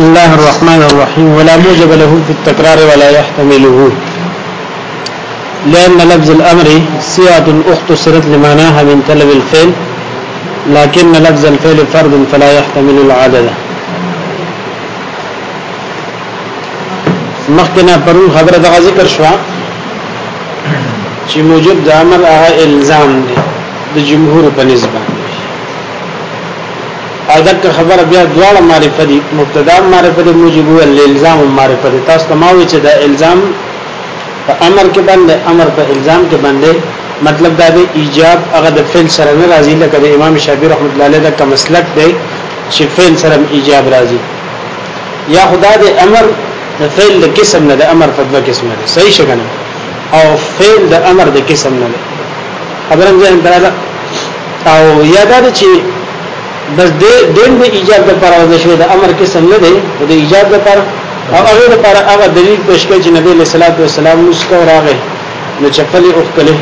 بسم الله الرحمن الرحيم ولا موجب له في التكرار ولا يحتمله لأن لفظ الأمر سيعة اختصرت لمعناها من طلب الفعل لكن لفظ الفعل فرد فلا يحتمل العدد مخکنا پرون خبره د ذکر شو چې موجب د عمل هغه الزام دی د جمهور په نسبت قاعده که خبر بیا دواړه معرفت مبتدا معرفت موجب ول الزام معرفت تاسو ته ماوي چې دا الزام په امر کې باندې امر په الزام کې باندې مطلب دا دی ایجاب هغه د فعل سره نه راځي لکه د امام شافعي رحمۃ اللہ علیہ دا مسلک دی چې فعل سره ایجاب راځي یا خدا د امر د فعل د قسم نه د امر په دوه قسم دی صحیح شګنه او فعل د امر د قسم نه دی خبرم ځین درازه او یاد ده چې بس د دین د ایجاد لپاره او د شوی د امر قسم نه دی د ایجاد لپاره او هغه لپاره هغه دلیل پېښ کړ چې نبی صلی الله علیه وسلم مسکو راغی نو چپلې وکړلې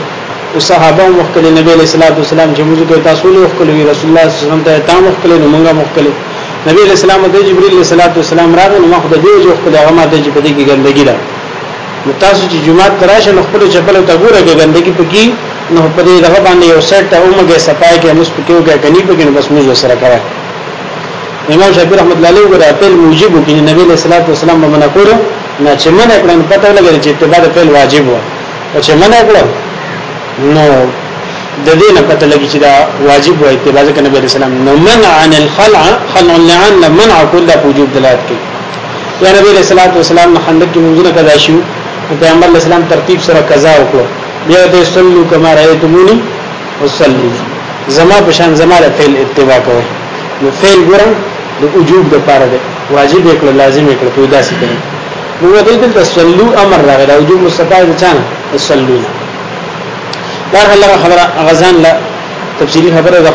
او صحابه وکړلې نبی صلی الله علیه وسلم چې موږ ته تاسو له وکړلې رسول الله صلی الله علیه وسلم ته تام وکړلې نو موږ وکړلې نبی صلی الله علیه وسلم جبرئیل صلی الله علیه وسلم راغی نو خدای دې جو خدای هغه ماته چې په دې کې ګندګی ده نو تاسو چې جمعه تراشه نو خپل چپلې ته ګورئ ګندګی پکې نو په دې دغه باندې یو سټ اومګه صفای کې موږ پټیو کې غنی په کې بس موږ سره کړه امام شافعي رحمت الله علیه ګره خپل موجب کې نبی له صلوات والسلام باندې کړو نه چې منه کړن پته لګی چې اتباع د فعل واجب و او چې منه کړو نو د دې نه پته لګی چې دا واجب و اتباع د نبی له سلام نو منع عن الخلع خلع لعن منع كل وجوب دلالت کوي یا نبی له صلوات والسلام محمد کې موږ نه کدا شو پیغمبر اسلام ترتیب سره قضا وکړو بیا ته صلو کما رایتمونی وصلو زما په شان زما د فعل اتباع کوي نو فعل ګره د وجوب د پاره ده واجب یې کړ لازم یې کړ ته داسې کوي نو دې دلته صلو امر راغی د وجوب مستفاد چانه صلو دا الله خبره غزان لا تفصیلی خبره ده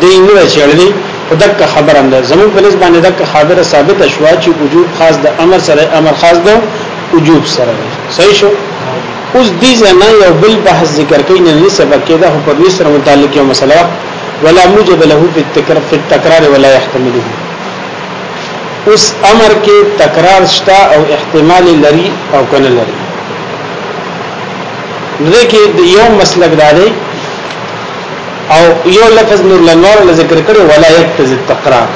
دین نه چړلې دک خبره ده زموږ په نسبت باندې دک خبره ثابت شوه چې وجوب خاص د امر سره امر خاص ده وجوب سره صحیح شو اوس دې ځنه یو بل بحث ذکر کین نه سبق کې دا په دې سره متعلق یو مسله ولا موجب له په تکرار په تکرار ولا يحتمله اوس امر کې تکرار شتا او احتمال لري او کنه لري دې کې یو مسلک دا دی او یو لفظ نور لنور ذکر کړي ولا يقتضي التکرار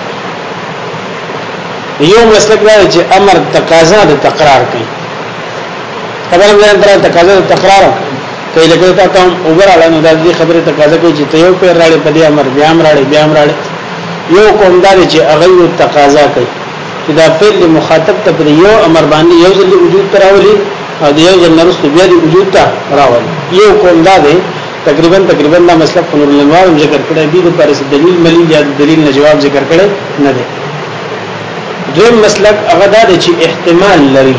یو مسلک دا چې امر تقاضا د تکرار کوي خبره مې درته تقاضا تکرار کوي لکه تا کوم وګراله نو د دې خبره تقاضا کوي چې ته یو پیر راړې په دې امر بیا راړې بیا راړې یو کوم دا چې هغه یو تقاضا کوي چې دا فعل مخاطب ته پر یو امر باندې یو ځل وجود تراولي او د یو ځل نرسته بیا د وجود ته راولي یو کوم دا دی تقریبا تقریبا دا مسله په نور لنوار ذکر کړی دی د پارس دلیل ملي یا دلیل نه جواب ذکر کړی نه دی دویم مسلک هغه دا دی چې احتمال لري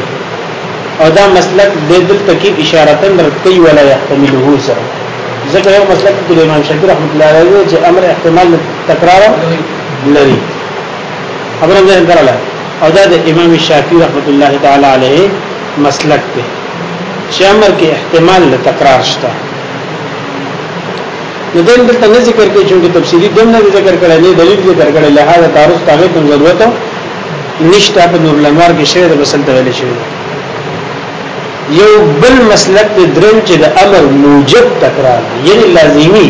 او دا مسلک د دل تکیب اشارتا رد کوي ولا يحتمله سره ځکه یو مسلک د امام شافعي رحمۃ اللہ علیه چې امر احتمال تکرار لري خبره ده درله او دا د امام شافعي رحمۃ اللہ تعالی علیه مسلک دی چې امر کې احتمال تکرار شته نو دین دلته نه ذکر کوي چې تفصیلی دم نه ذکر کړي نه دلیل ذکر کړي لہذا تعارف تاغه کوم ضرورت نشته په نور لنوار کې شعر بسل ته ویل شوی یو بل مسلک د درم چې د امر موجب تکرار یعنی لازمی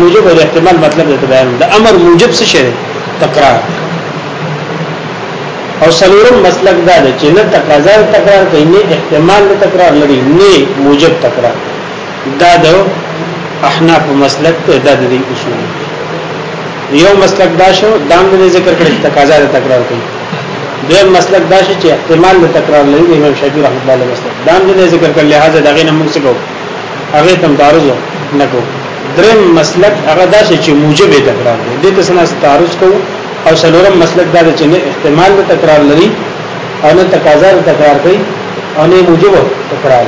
موجب د احتمال مطلب د بیان د امر موجب څه شی تکرار او سلورم مسلک دا دی چې نه تقاضا تکرار کوي نه احتمال د تکرار لري نه موجب تکرار دا د احناف مسلک ته دا د اصول یو مسلک دا شو دام د ذکر کړي تقاضا تکرار کوي دیم مسلک دا شي چې احتمال د تکرار لري امام شافعي رحمه الله علیه مسلک دا نه ذکر کړل لہذا دا غینه موږ سکو هغه تم تعرض نه کو دریم مسلک هغه دا شي چې موجب تکرار دی دې ته سنا تعرض کو او څلورم مسلک دا چې نه احتمال د تکرار لري او نه تقاضا د تکرار کوي او نه موجب تکرار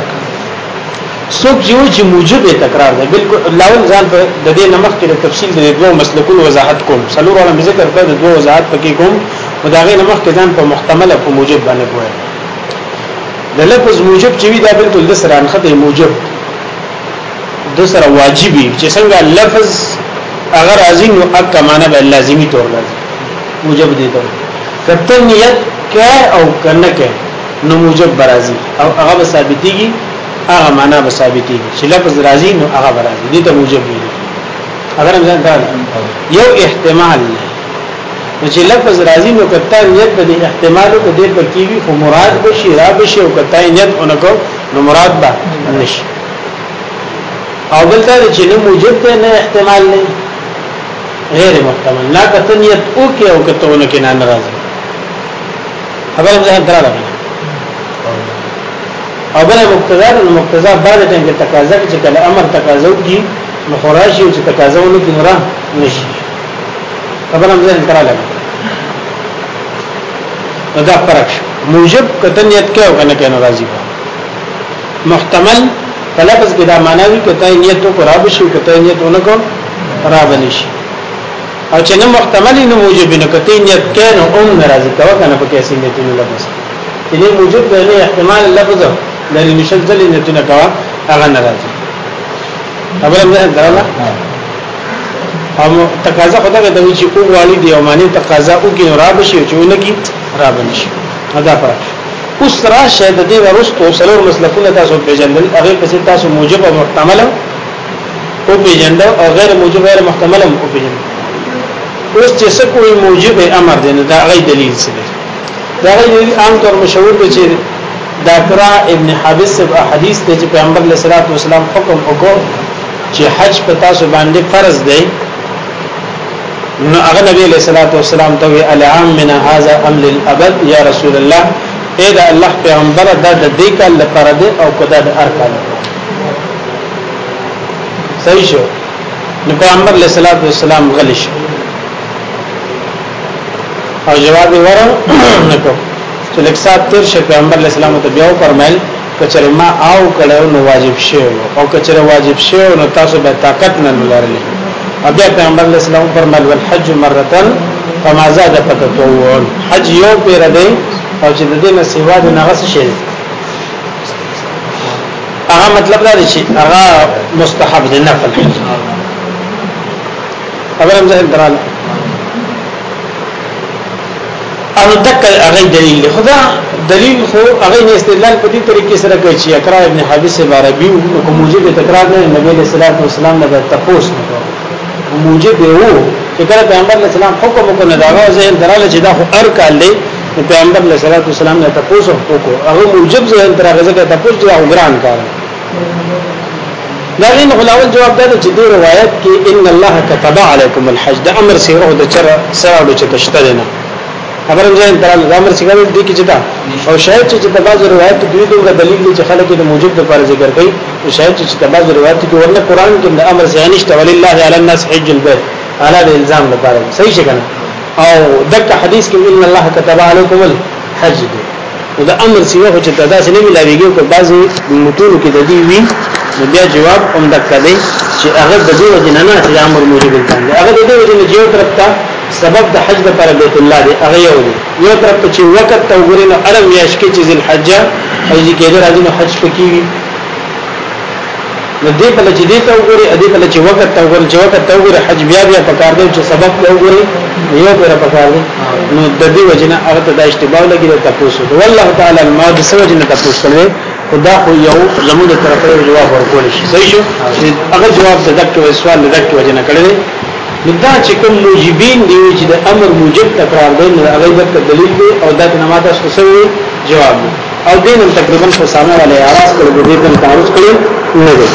څوک یو چې موجب تکرار دی بالکل لاول ځان په د دې نمخ کې تفصیل د دوه مسلکونو وضاحت کوم څلور علامه ذکر کړ د دوه وضاحت پکې کوم خدایغه نمخ کې ځان په محتمل او موجب باندې کوی د لفظ موجب چې وی دا بالکل د سره انخته موجب د سره واجبي چې څنګه لفظ اگر عظیم حق کا معنی به لازمی طور لازم موجب دي ته کته نیت کې او کنه کې نو موجب برازي او هغه ثابتيږي هغه معنا به ثابتيږي چې لفظ راځي نو هغه برازي دي ته موجب دي اگر موجب دا یو احتمال نه نو چې لفظ راځي نو کتا نیت به احتمال او دې پر کیږي خو مراد به شي را به شي او کتا نیت اونکو نو مراد به نشي او دلته چې نه موجب ته نه احتمال نه غیر محتمل لا کتا نیت او کې او کتا اونکو نه ناراضه خبره زه درا ده او بل مقتضا د مقتضا بعد ټیم کې تقاضا چې کله امر تقاضا کوي نو خوراشي او چې تقاضا ونه کوي نشي خبر هم ځین کرا لګا دا فرق موجب کتن نیت کې او کنه کې ناراضي محتمل فلفظ کې دا معنا وی کته نیت کو خراب شي کته نیت اونګو خراب نشي او چې نه محتمل نه موجب نه کته نیت کې نو اون ناراضي کا کنه په کیسې نیت نه لفظ دې موجب دی احتمال لفظ لري نشل ځلې نیت نه کا هغه ناراضي خبر هم ځین درلا هم تقاضا خدای د چې او غالي دی او معنی تقاضا او کې را بشي چې ولګي را بنشي دا فرق اوس راشه د دې ورستو سلور مسلکونه تاسو پیژندل هغه پسې تاسو موجب او محتمل او پیژند او غیر موجب غیر محتمل او پیژند اوس چې څه کوی موجب امر دی دا غي دلیل څه دا غي دلیل عام طور مشهور دی چې داکرا ابن حبس په حدیث ته چې پیغمبر علیه السلام حکم وکړ چې حج په تاسو باندې فرض دی نو هغه نبی علیہ الصلوۃ والسلام ته وی العام من هذا ام للابد یا رسول الله اے دا الله پیغمبر دا د دې کال لپاره دی او کدا د هر کال صحیح شو نو پیغمبر علیہ الصلوۃ والسلام غلی شو او جواب یې ورو نکو چې لکه سات تیر شي پیغمبر علیہ السلام ته بیا فرمایل کچره ما او کړه نو واجب شی او کچره واجب شی نو تاسو به طاقت نه لرئ بیا پیغمبر علیہ السلام فرمایل والحج مرتن فما زاد فتطوع حج یو پیر دی او چې د دې نه سیوا د نغس شي هغه مطلب دا دی چې هغه مستحب دی نفل خبر هم ځین درال او دک هغه دلیل خدا دلیل خو هغه نه استدلال په دې طریقې سره کوي چې اقرا ابن حبیث عربي او کوموجب تکرار نه نبی صلی الله علیه وسلم نه تپوس نه موجب وو چې کله پیغمبر علیہ السلام حکم وکړ نو داغه ذهن دراله چې دا خو هر کال دی پیغمبر علیہ الصلوۃ والسلام نه تاسو وکړو هغه موجب ذهن تر هغه ځکه تاسو دا وګران کار دا غین غلاول جواب دا چې دی روایت کې ان الله كتب علیکم الحج دا امر سیره د چر سره د چتشتلنه خبرم ځین تر امر څنګه دې کې چتا او شاید چې د بعض روایت دوی دومره دلیل دي چې خلک د موجب د پر ذکر کوي او شاید چې د بعض روایت کې ورنه قران کې د امر ځین نشته ولله علی الناس حج البيت اعلی د الزام لپاره صحیح شي کنه او دغه حدیث کې ان الله كتب علیکم الحج دی دا امر سیوه چې دا داسې نه ملاویږي او بعضی متونو کې د دې وی بیا جواب هم دکړي چې هغه د دې وجنه نه چې امر موجب دی هغه د دې وجنه جوړ ترته سبب د حج لپاره بیت الله دی هغه یو دی یو طرف ته چې وخت ته وګورئ نو عرب یې شکه چې ذل حج حج کېدل راځي نو حج پکې وي نو دې په لچې دې ته وګورئ دې په لچې وخت ته وګورئ چې وخت ته وګورئ حج بیا بیا پکار دی چې سبب ته وګورئ یو پر پکار دی نو د دې وجنه هغه ته د اشتباه لګي ته تاسو والله تعالی ما د سوجنه تاسو کولای خدا خو یو زموږ طرفه جواب ورکول شي صحیح شو هغه جواب د دکټو سوال د دکټو وجنه کړی نو دا چې کوم موجبین دی چې د امر موجب تکرار دی نو هغه د دلیل دی او دا ته نماز تشخصوي جواب دی او دین هم تقریبا په سامه علی اراس کړه د دې په تعارف کړي نه دی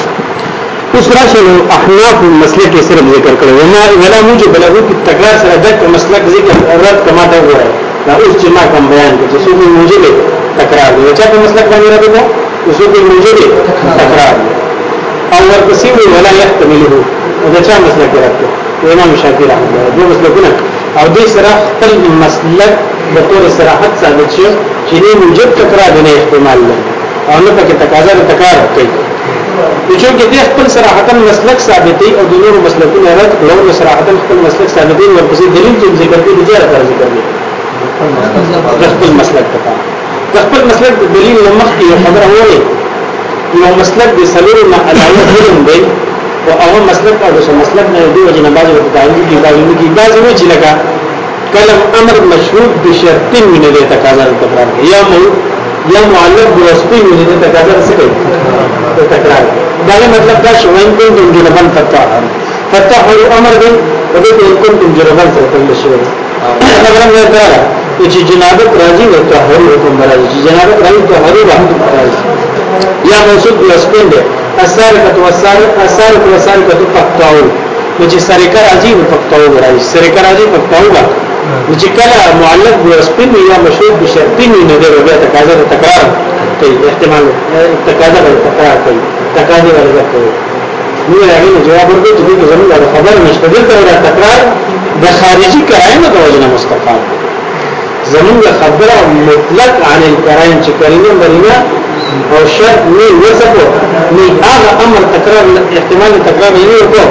اوس راشه نو احناف مسله کې صرف ذکر کړو وما ولا موجب له په تکرار سره د مسلک ذکر رد کما ته وایي دا اوس چې ما کوم بیان کړ چې څو موجب تکرار دی چې په مسلک باندې راځي دا اوس موجب تکرار او ورپسې ولا يحتمله دا چا مسله کې راځي امام شافعي رحمه الله دوه مسلکونه او دې سره خپل مسلک د ټول صراحت ثابت شي چې نه موجب تکرار نه احتمال لري او نه پکې تقاضا نه تکرار کوي چې کې دې خپل صراحتن مسلک ثابتي او د نورو مسلکونو رد کړو نو صراحتن خپل مسلک ثابتي ورپسې دلیل چې ذکر کوي ځای راځي ذکر کوي خپل مسلک ته خپل مسلک د دلیل مخکې خبره وایي یو مسلک د سلوور نه علاوه علم دی او اول مسلک او دوسر مسلک نه دی وجه نه باندې تعین کی باندې کی باندې وی چې لگا کلم امر مشروط بشرط من له تقاضا تکرار یا مو یا معلق بواسطه من له تقاضا سره تکرار دا مطلب دا شو ان کوم د جنبان فتح فتح او امر دی دغه ان کوم د جنبان سره تل شو دا غره نه دا چې جنابت راځي او تحریر حکم راځي جنابت راځي تحریر حکم راځي یا موصول بواسطه السارقه والسارقه السارقه والسارقه تقطعوا چې سرکه راځي نو تقطعوا راځي سرکه راځي تقطعوا چې کله معلق ورسپین یا مشهور بشرطین نه دی بیا تقاضا تکرار کوي احتمال تقاضا تکرار کوي تقاضا ورته کوي نو هغه جواب ورکړي چې زموږ خبر نشته دلته تکرار د خارجي کرایمه د وجنه مستقام زمونږ خبره مطلق عن الکرایم چې کریمه مرینا او شرط نه وسکو نه هغه امر تکرار احتمال تکرار یې وکړو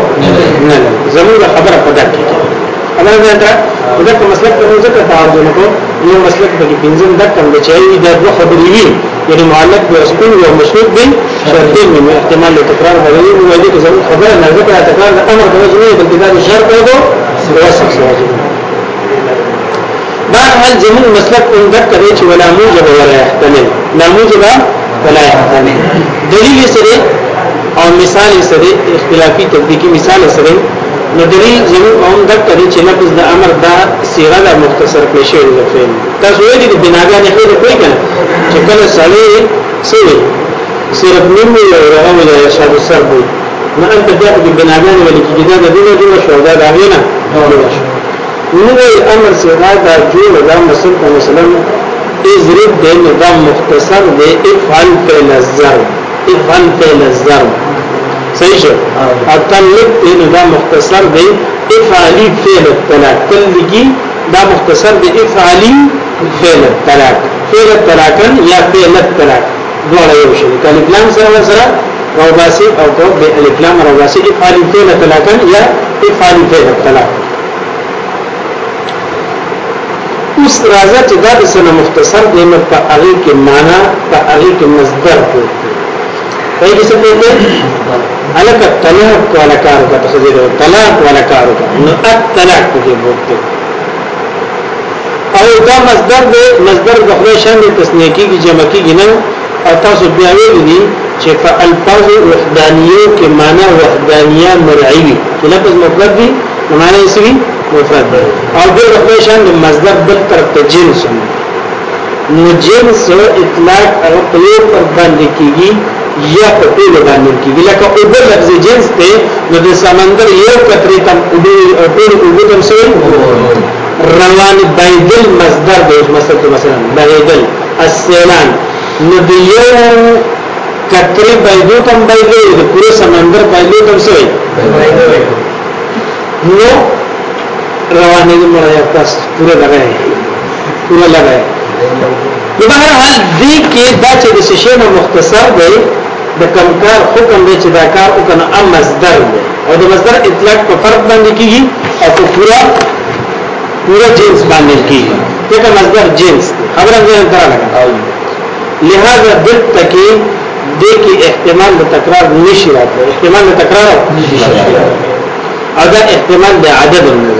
نه زموږ خبره پدې کېږي الله دې دا دا کوم مسلک ته ذکر تعارض کو یو مسلک به پنځم د کم بچایي دا دوه خبرې وي یعنی معلق به اسکول او مشروط به شرط نه احتمال تکرار غوړي نو دې زموږ خبره نه ذکر تکرار امر د وجه بلکې دا شرط دی وسک واجب بعد هل زمون مسلک ان دک دې چې ولا موجب ولا احتمال لا موجب ولا یحتمل دلیل سره او مثال سره اختلافي تطبیقي مثال سره نو دلیل زموږ هم د کړي چې لفظ د امر دا سیره د مختصر کې شوی دی فعل تاسو ویلي د بناګانې خو کوئی کنه چې کله سړی سړي صرف نیم یو رغم له شاب سر بو نو انت بیا د بناګانې ولې کې دا د دې د شو دا دا غوینه نو امر سیره دا جوړ دا مسل په مسلمان اضرب دے نظام مختصر دے افعل فعل الزر افعل فعل الزر صحیح شو اتلق دے نظام مختصر دے افعلی فعل الطلاق تلقی دا مختصر دے افعلی فعل الطلاق فعل الطلاق یا فعل الطلاق دوڑا یو شو کل اکلام سره سره روباسی او کو بے الکلام روباسی افعلی فعل الطلاق یا افعلی فعل الطلاق اوس راځه چې دا د سنه مختصر دی نو په هغه کې معنا په هغه کې مصدر دی په دې څه په الک طلاق والا کار کا تخزیر طلاق والا کار کا نو الطلاق کې بوته او دا مصدر دی مصدر د خدای شان د تسنیه کې جمع کېږي نه او تاسو بیا ویلي چې په الفاظ وحدانیه کې معنا وحدانیه مرعی چې لفظ مطلب دی معنا یې مفرد او دغه پېښند مصدر بل طرف ته جنس نو جنس اطلاق او قلوب پر باندې کیږي یا په ټول باندې کیږي لکه او بل لفظ جنس ته نو د سمندر یو کترې تم او ټول او تم سوي روان بایدل مصدر د مصدر مثلا بایدل السیلان نو د یو کترې بایدو تم بایدل د پوره سمندر بایدو تم سوي نو روانے کے مرا پورا پورے لگا ہے پورا لگا ہے بہرحال دی کے دا چیز سے شیم مختصر دے دا کمکار حکم دے چیز داکار اکنا ام مزدر دے اور دا مزدر اطلاق پر فرق باندے کی گی اور تو پورا پورا جنس باندے کی گی تیکا مزدر جنس دے خبر ہم دیر انترہ لگا لہذا دل تکی دے کی احتمال دا تقرار نشی رات احتمال دا تقرار نشی رات دے اور دا احتمال دا عدد ہونے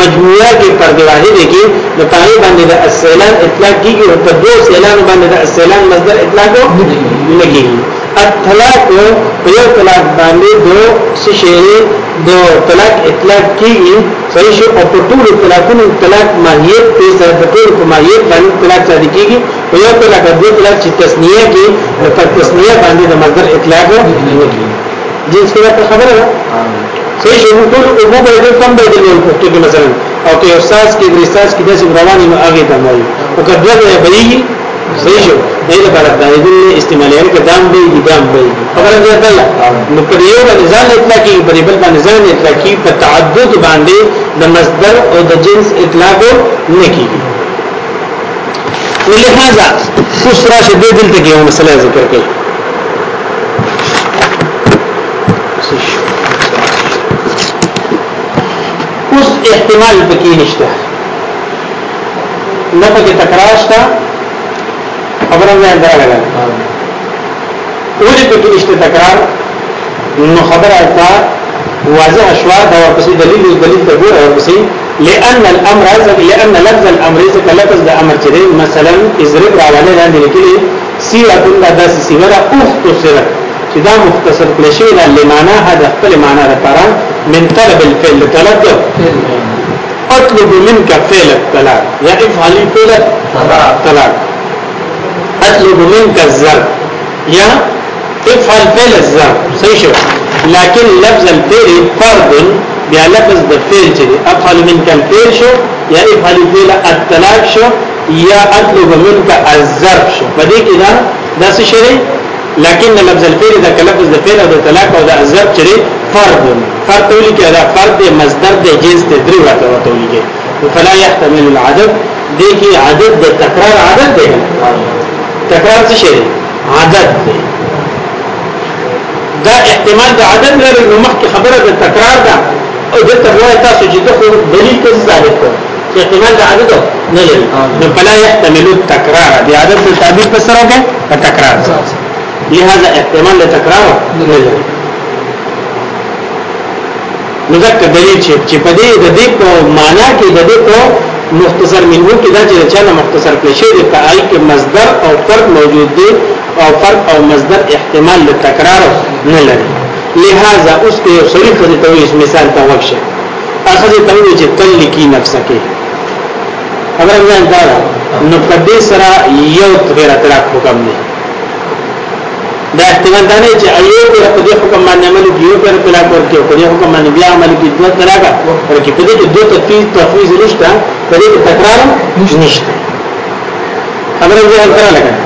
مجموعه کې پردواهی دي کې نو پاره باندې د اسیلان اطلاق کیږي او په دوه سیلان باندې د اسیلان مصدر اطلاق لګي اطلاق په یو طلاق باندې دوه شی دو طلاق اطلاق کیږي صحیح شو او په ټول طلاقونو طلاق ماهیت په سره په ټول ماهیت باندې طلاق صادق کیږي په یو طلاق د طلاق چې تسنیه کې په تسنیه باندې د مصدر اطلاق لګي جنس کې خبره ده صحیح شي نو ټول اوبو به دې کم به دې پښتو کې مثلا او که استاد کې درستاس کې داسې رواني نو هغه ته وایي او کله به بېږي صحیح شي دې لپاره دا دې استعمال یې کدام به دې دام به خبره دې ده نو پر یو باندې ځان اطلاع کې پر بل باندې ځان اطلاع کې په تعدد باندې د مصدر او د جنس اطلاع نه کیږي ولهذا خسرہ شدید دلته کې یو مسله ذکر کړي اوس احتمال پکې نشته نه پکې تکرار شته خبره نه درغله ولې پکې نشته تکرار نو خبره تا واضح شوا دا ورپسې دلیل اوس دلیل ته ګوره ورپسې لأن الأمر لأن لفظ الأمر ځکه لفظ د امر چې دی مثلا اضرب راولې لاندې لیکلي سیرة دا داسې سیرة اختصرت چې دا مختصر کړی شوی دا لمانا هدا خپل معنا لپاره من طلب الفعل طلب اطلب منك فعل الطلاق يا افعل فعل الطلاق اطلب منك الزر يا افعل فعل الزر صحیح شو لكن لفظ الفعل فرد بیا لفظ د فعل چې افعل منك الفعل شو یا افعل فعل الطلاق شو یا اطلب منك الزر شو په دې کې دا داسې شری لكن لفظ الفعل دا لفظ د فعل او د طلاق او د الزر چره فرد فرد تولی کې دا فرد دی مصدر دی جنس دی درې ورته تولی کې فلا يحتمل العدد دې کې عدد د تکرار عدد دی تکرار څه شی عدد دی دا احتمال د عدد لري نو مخکې خبره د تکرار ده او د تکرار تاسو چې دغه دلیل کوم ثابت کړ چې احتمال د عدد نه لري نو فلا يحتمل التکرار دی عدد د تعبیر پر سره ده تکرار لہذا احتمال د تکرار نه لري نو ځکه دلیل چې چې په دې د دې په معنا کې د دې په مختصر منو کې دا چې چا مختصر کړی شی د تعال کې مصدر او فرق موجود دي او فرق او مصدر احتمال لتکرار نه لري لہذا اوس په یو صحیح خزه ته اس مثال ته وښه اخزه ته وی چې تل کی نفسکه اگر ځان دا نو په دې سره یو غیر اطلاق حکم نه دا احتمال دا نه چې ایو پر په دې حکم باندې عمل کیو پر طلاق ورکړي په دې حکم باندې بیا عمل کیږي دوه طلاق ورکړي په دې کې دوه تفصیل تفصیل نشته په دې تکرار نشته خبره زه ورته لګم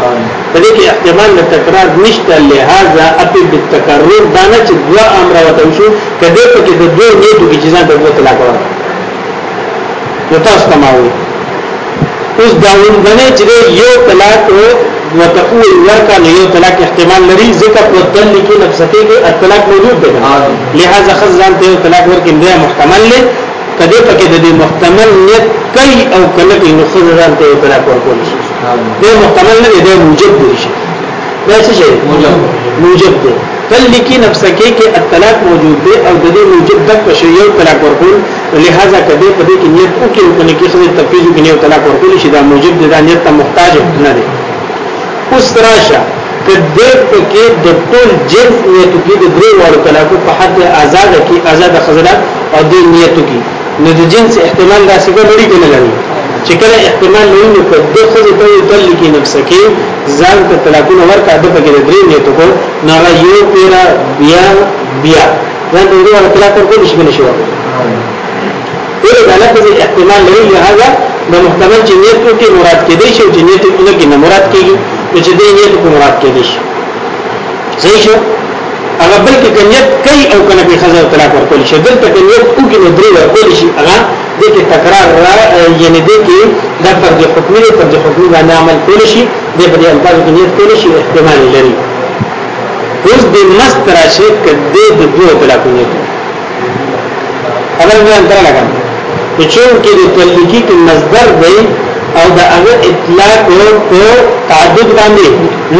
په دې کې احتمال د تکرار نشته لہذا اپی بالتکرر دا نه چې دوه امر وته شو کدی په کې د دوه نیټو کې چې ځان د دوه طلاق ورکړي نو تاسو تماموي اوس دا ونه چې یو طلاق وتقول لك ليو طلاق احتمال لري ځکه په دل کې نفسته کې طلاق موجود دی لہذا خزان ته طلاق ورکې نه محتمل لري کدی پکې د دې محتمل نیت کوي او کله کې نو خزان ته طلاق ورکول شي دا محتمل نه دی موجب دی شي دا څه شي موجب دی دل کې نفسکه کې طلاق موجود دی او د دې موجب د تشریع طلاق ورکول لہذا کدی پدې کې نیت او کې کنه کې څه تفصیل کې نه طلاق ورکول شي دا موجب دی دا نیت ته محتاج نه دی اوس راشه کدی په کې د ټول جنس نیتو کې د درې وړو طلاقو په حد آزاد کې آزاد خزره او د نیتو کې نو د جنس احتمال دا څنګه لري کې نه لري چې کله احتمال لري نو په دغه خزه ته تل کې نفس کې ځان ته طلاقونه ورکړه د په کې د درې نیتو کو نه یو پیرا بیا بیا ځان د درې وړو طلاق ورکول شي نه شي ټول دا لفظ احتمال لري لهدا د محتمل جنیتو کې مراد کې دی چې جنیتو کې نه مراد کېږي نو چې دې نیت په مراد کې دي صحیح شو هغه بل کې نیت کوي او کنه په خزر طلاق ورکول شي دلته کې نیت او کې درې ورکول شي هغه دې کې تکرار را یعنی دې کې د فرض حکم لري فرض حکم باندې عمل کول شي دې په دې الفاظ کې نیت کول شي احتمال لري اوس دې مست راشي کدې د دوه طلاق نیت اول نه انتر لګا چې چون کې د تلکی کې مصدر دی او دا اگر اطلاق په تعدد باندې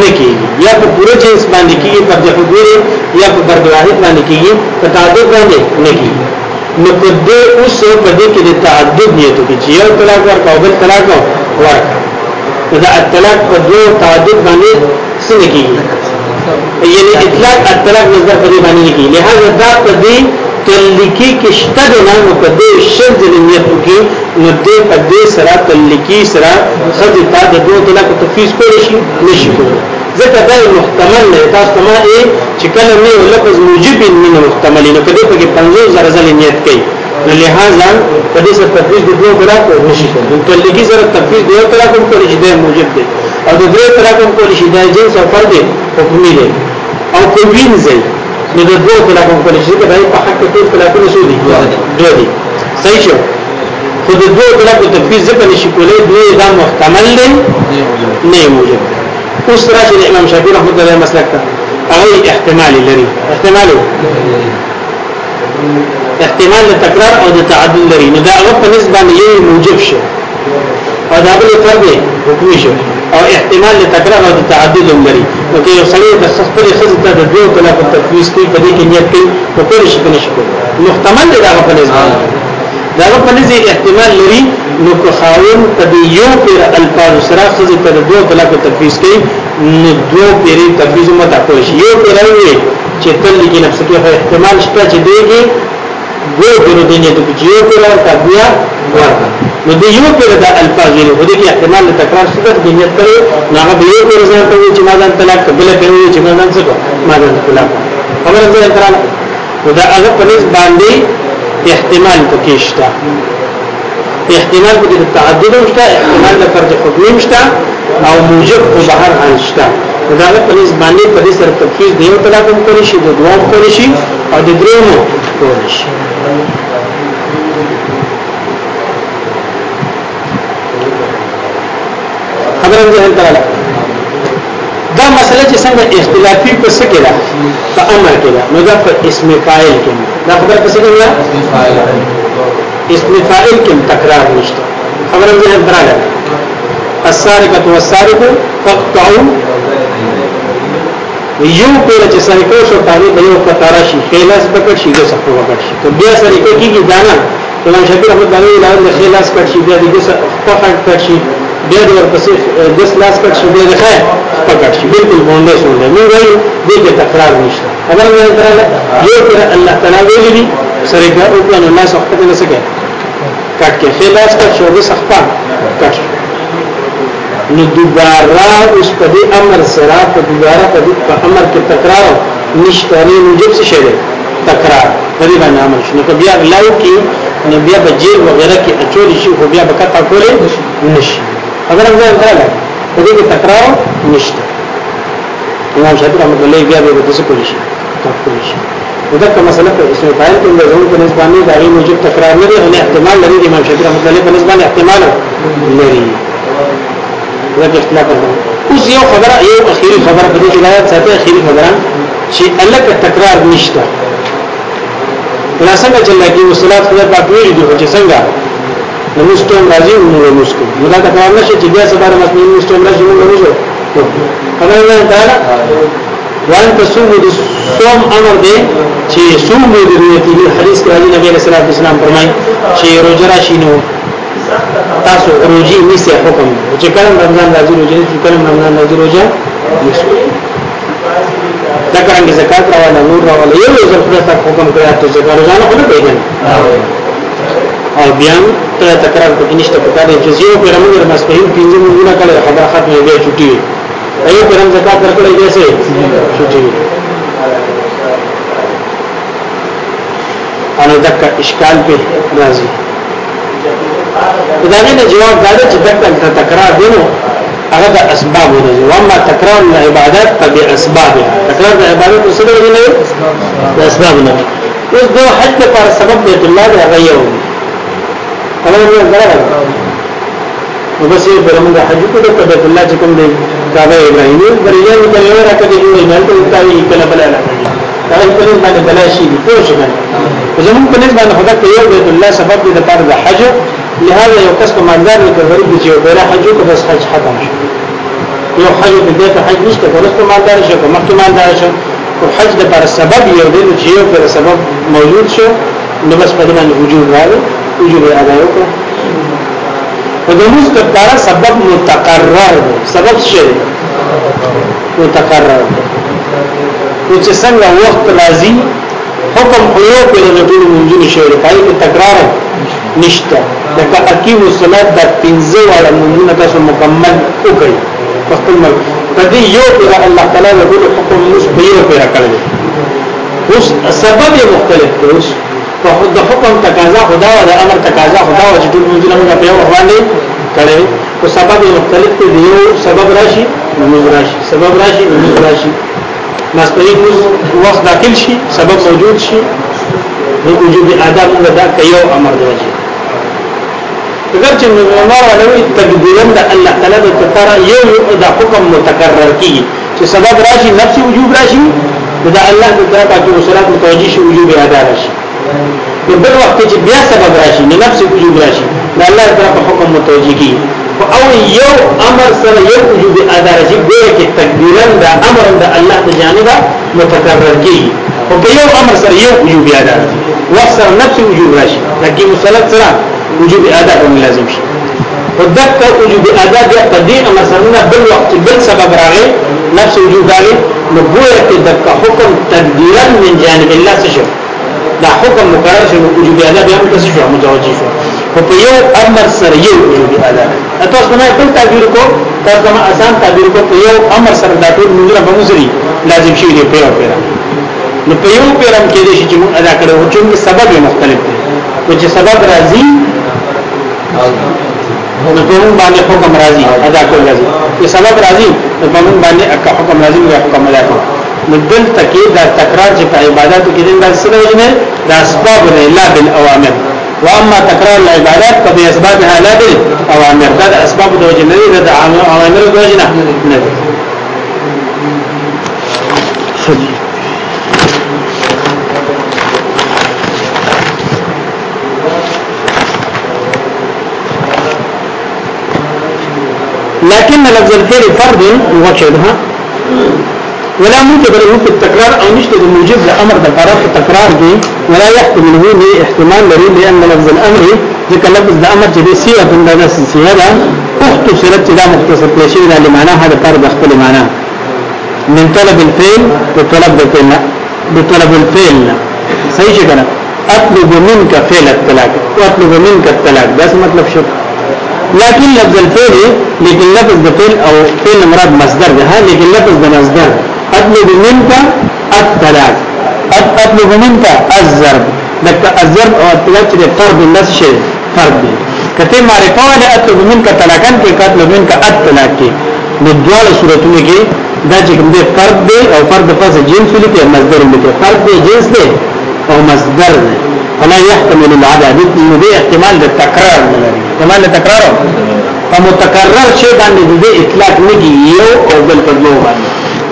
نکی یا په پوره جنس باندې کیږي په جهګوري یا په بردواهیت باندې کیږي په تعدد باندې نکی نو په دې اوس په دې کې د تعدد نیته کې چې یو طلاق ورکاو بل طلاق ورکاو دا اطلاق په دوه تعدد باندې څنګه کیږي یعنی اطلاق اطلاق نظر په دې باندې کیږي لہذا دا په دې تلکی کې شته نه په دې شرط د نیت کې نو دې په دې سره تلکی سره خځه تا د دوه طلاق تفویض کول شي نشي کول ځکه دا محتمل نه تاسو ته ما اي چې کله مې لفظ موجب من محتمل نو کدی په کې 50 زره زل نیت کوي نو لہذا په دې سره تفویض د دوه طلاق نشي کول نو تلکی سره تفویض د دوه طلاق کول شي دا موجب دی او د دوه طلاق کول شي دا جنس او فرد حکمي دی او کوین زي نو د دوه طلاق کول شي دا په حق کې طلاق نشي دی دوه دی صحیح شو خو د دوه طلب تفیز ځکه نشي کولای دوی دا محتمل دی نه موجب اوس راځي امام شافعي رحمه الله مسلک ته هغه احتمال لري احتمال احتمال تکرار او د تعدد لري نو دا هغه په نسبه یې موجب شي او دا بل فرد حکم شي او احتمال تکرار او د تعدد لري نو کې یو سړی د خپل خزه ته د دوه طلب تفیز کوي په دې کې نیت کوي په ټول شي کې نشي کوي محتمل دی دا په نسبه دا په نزي احتمال لري نو که خاون په یو پیر الفاظ سره خزي په دوه طلاق تفویض کوي نو دوه پیر تفویض مته کوي یو پیر وي چې تل کې نفس کې احتمال شته چې دیږي دوه پیر دې نه د یو پیر کا بیا ورته نو د یو پیر د الفاظ یې هدي کې احتمال تکرار شته د نیت پر نه به یو پیر ځان ته چې ما ځان طلاق قبل کوي چې ما ځان څه ما ځان طلاق خبره زه درانه نو دا هغه په نس باندې احتمال پکې شته احتمال پکې تعدد شته احتمال د فرد حکم شته او موجب او بهر حل شته دا په نسبانه په دې سره تفصیل دی او طلاق هم کولی شي د دوام کولی شي او د درېمو کولی شي خبرم ځان ته دا مسئلہ چې څنګه اختلافي په څه کې ده په امر کې ده نو دا په اسم فاعل کې دا په څه کې ده اسم فاعل کې تکرار نشته خبره دې درغه السارقه والسارق فقطعوا یو پیر چې سایکو شو په دې یو قطاره شي خلاص بکړ شي د سفر وکړ شي ته بیا سره کې دانا ځانا کله شکر احمد دې باندې لاره خلاص کړ شي بیا دې سره په فاعل کړ شي بیا د ورپسې د لاس کټ شو بیا ښه پکړ شي بالکل باندې شو نه نو وایي دې کې تکرار نشته خبر مې درته یو پر الله تعالی ویلي دي سره ګر او په الله سخت نه سکے کټ کې ښه لاس کټ شو د سخت کټ نو دوباره اوس په دې امر سره په دوباره په دې امر کې تکرار نشته نه موجب څه شي تکرار پرې باندې عمل شنو بیا الله کې نو بیا بجیر وغیرہ کې اچول شي خو بیا بکتا کولې نشي خبره زه درته په دې کې تکرار نشته امام شاطر رحمۃ اللہ بیا به د څه کولی شي کولی شي دا کومه مسله په اسمه پایل کې زموږ په نسبت باندې دا موجب تکرار نه لري او احتمال لري امام شاطر رحمۃ اللہ په نسبت باندې احتمال لري دا اختلاف دی اوس یو خبره یو اخیری خبره په دې کې راځي ساتي اخیری خبره چې الک تکرار نشته خلاصه چې لګي وصلات خدای پاک ویلي دي چې څنګه نو مستوم راځي موږ مسکو نو دا کته نه شي چې بیا سبا مسلمان مستوم راځي موږ مسکو کله نه دا وان تصوم د صوم امر دی چې صوم د روایتي حدیث کې راځي نبی رسول الله اسلام فرمایي چې روزه راشي نو تاسو روزي نیسه حکم چې کله رمضان راځي روزه چې کله رمضان راځي روزه دا څنګه زکات راواله نور راواله یو ځل پر تاسو حکم کړی ته زکات روزانه خو نه پیژنه او بیان ته تکرار پکې نشته په کار چې زیرو په رمضان مسبهین پنځه مونږه کله خبره ختمه بیا چټي ایو په رمضان زکات ورکړې بیا سه چټي ان دک اشکال په راځي دا نه جواب دا چې دک تکرار دینو هغه د اسباب نه دی واما تکرار د عبادت په بي اسباب تکرار د عبادت څه دی نه د اسباب نه اوس دوه حد پر سبب د الله د غيوم هغه نه درغله نو بس یې برمغه حج کو د بیت الله چې کوم دی کعبه ابراهیمي بریان کله راکړي چې ایمان ته وکړي کله بل نه دا په دې باندې بلاشي دي ټول شي زمون په نسبت باندې خدای ته یو بیت الله سبب دی د پاره د حج لهدا یو کس کماندار دی غریب دی چې وبره حج کو بس حج ختم شي یو حج د دې ته حج نشته ورس کماندار شي کوم کماندار شي او حج د پر سبب یو دی چې یو پر سبب موجود شو نو بس په دې باندې وجود راغی اجر ادا وکړه په دموس کفاره سبب متقرر سبب شری متقرر نو چې څنګه وخت لازم حکم خو یو په ټول منځونو شری پای کې تکرار نشته لکه اقیم الصلاه د پنځه واړه منځونه تاسو مکمل وکړي په خپل مرګ په یو په الله تعالی د حکم نس بیره پیرا کړل اوس سبب مختلف دی په خود د حکم تقاضا خدا او د امر تقاضا خدا او چې ټول موږ نه په یو باندې کړي او سبب مختلف دی یو سبب راشي موږ راشي سبب راشي موږ راشي مسئله وخت داخل شي سبب موجود شي نو وجود آدم دا کيو امر دی اگر چې موږ راوي تقدیرن د الله تعالی د تطر یو د حکم متکرر کی چې سبب راشي نفسي وجوب راشي دا الله د طرفه کې وصلات متوجي شي وجوب ادا راشي د بل وخت چې بیا سبب راشي نو نفس وجوب راشي نو الله تعالی په حکم متوجي کی او یو امر سره یو وجوب ادا راځي ګوره کې تقدیرن دا امر د الله ته جانبه متکرر کی او په یو امر سره یو وجوب ادا راځي وخت سره نفس وجوب راشي لکه مسلط سره وجوب ادا کوم لازم شي ودک وجوب ادا بیا په دې امر سره بل وخت بل سبب راغی نفس وجوب راغی نو ګوره کې د حکم تقدیرن من جانب الله څخه دا حکم مقرر شو وجوب ادا بیا موږ څه شو متوجي شو خو په یو امر سره یو وجوب ادا تاسو نه ټول تعبیر کو تاسو ما آسان تعبیر کو په یو امر سره دا ټول موږ به مزري لازم شي دی په یو پیرا نو په یو پیرا کې دې چې موږ ادا کړو چې سبب مختلف دی او چې سبب راځي نو په موږ باندې حکم راځي ادا کول راځي چې سبب راځي نو په موږ باندې حکم راځي موږ حکم ادا کوو نو دل تکي دا تکرار چې په عبادتو کې دین دا سره نه دا اسباب نه اوامر و اما تکرار العبادات اسباب اسبابها لا اوامر دا اسباب د وجه نه دا اوامر د وجه نه نه لكن لفظ الفعل فرد وجدها ولا موجب له في التكرار او نشتد الموجب لامر بالقرار في التكرار دي ولا يحتمل هو احتمال لري لان لفظ الامر ذيك لفظ الامر جدي سيغه بند ناس سيغه اختصرت ده مختصر ده اللي معناه هذا فرض اختل معناه من طلب الفعل بطلب الفعل بطلب الفعل صحیح شکر اطلب منك فعل الطلاق واطلب منك الطلاق بس مطلب شو لكن لفظ الفعل لكن لفظ الفعل او فعل مراد مصدر ده لكن لفظ مصدر اطلب منك الطلاق اطلب منك الضرب دك الضرب او الطلاق دي طرد الناس شيء طرد کته معرفه ولا اطلب منك طلاقا کې اطلب منك الطلاق کې د دوه صورتونو کې دا چې کوم دې فرد دی او فرد پس جنس لیکي مصدر لیکي فرد دی جنس دی او مصدر دی فلا يحتمل العدد دې احتمال د تکرار لري احتمال د تکرار او متکرر شی باندې دې اطلاق نه کیږي او بل په دوه باندې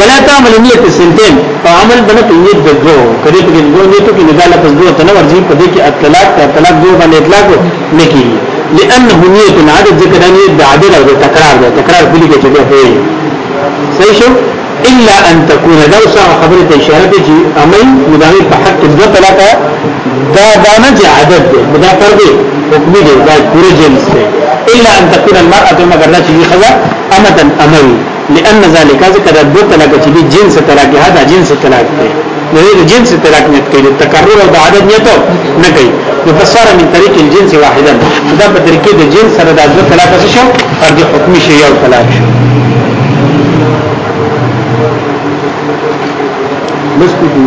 ولا تعمل نیت سنتین او عمل بنه په نیت د دوه کدی په دې دوه نیتو کې نګال په دوه تنه ورځي په دې کې اطلاق ته اطلاق دوه باندې اطلاق نه کیږي لانه نیت عدد ذکر نیت د عدد او تکرار ده تکرار کلی کې چې په صحیح شو الا ان تكون دوسا خبره اشاره دي چې عمل مدامي په حق دوه طلاقه دا دانه عدد ده مدافر دي حکمی دی دا پوره جنس دی الا ان تكون المرأه مگر دا چې خزا امدا اموي لأن ذلك ذکر دو طلاق چې دي جنس طلاق هدا جنس طلاق دی نو د جنس طلاق نه کوي تکرر او د عدد نه ته نه کوي نو فصار من طریق الجنس واحدا دا په طریقې د جنس سره د دو طلاق څه شو فرض حکمي شی یو طلاق شو بس په دې